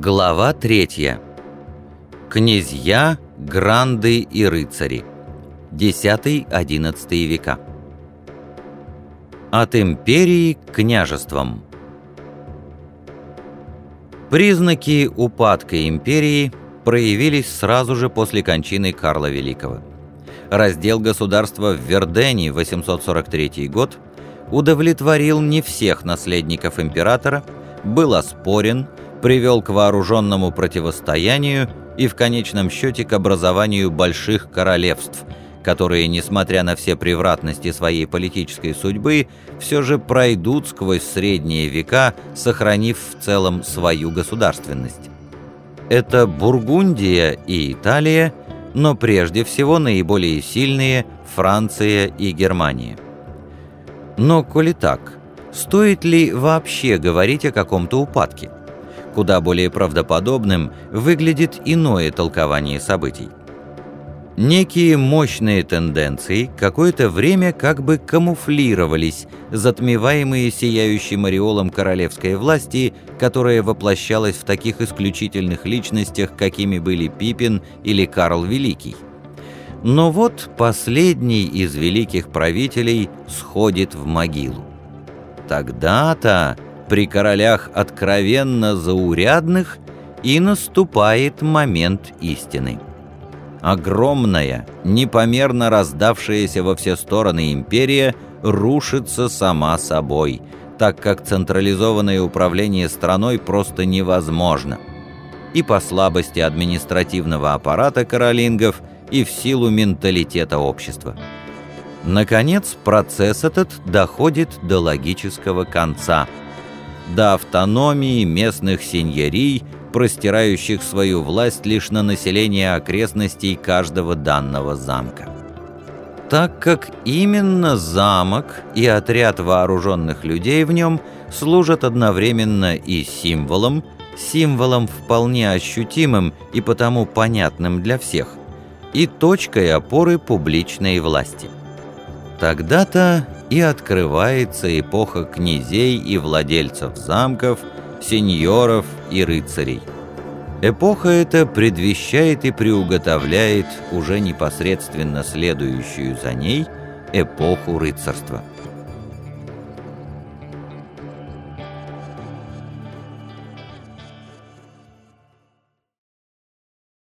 Глава третья. Князья, гранды и рыцари. X-XI века. От империи к княжествам. Признаки упадка империи проявились сразу же после кончины Карла Великого. Раздел государства в Вердене 843 год удовлетворил не всех наследников императора, был оспорен, привел к вооруженному противостоянию и в конечном счете к образованию больших королевств, которые, несмотря на все превратности своей политической судьбы, все же пройдут сквозь средние века, сохранив в целом свою государственность. Это Бургундия и Италия, но прежде всего наиболее сильные Франция и Германия. Но, коли так, стоит ли вообще говорить о каком-то упадке? Куда более правдоподобным выглядит иное толкование событий. Некие мощные тенденции какое-то время как бы камуфлировались, затмеваемые сияющим ореолом королевской власти, которая воплощалась в таких исключительных личностях, какими были Пипин или Карл Великий. Но вот последний из великих правителей сходит в могилу. Тогда-то при королях откровенно заурядных и наступает момент истины. Огромная, непомерно раздавшаяся во все стороны империя рушится сама собой, так как централизованное управление страной просто невозможно. И по слабости административного аппарата каролингов, и в силу менталитета общества. Наконец, процесс этот доходит до логического конца – до автономии местных сеньорий, простирающих свою власть лишь на население окрестностей каждого данного замка. Так как именно замок и отряд вооруженных людей в нем служат одновременно и символом, символом вполне ощутимым и потому понятным для всех, и точкой опоры публичной власти. Тогда-то и открывается эпоха князей и владельцев замков, сеньоров и рыцарей. Эпоха эта предвещает и приуготовляет уже непосредственно следующую за ней эпоху рыцарства.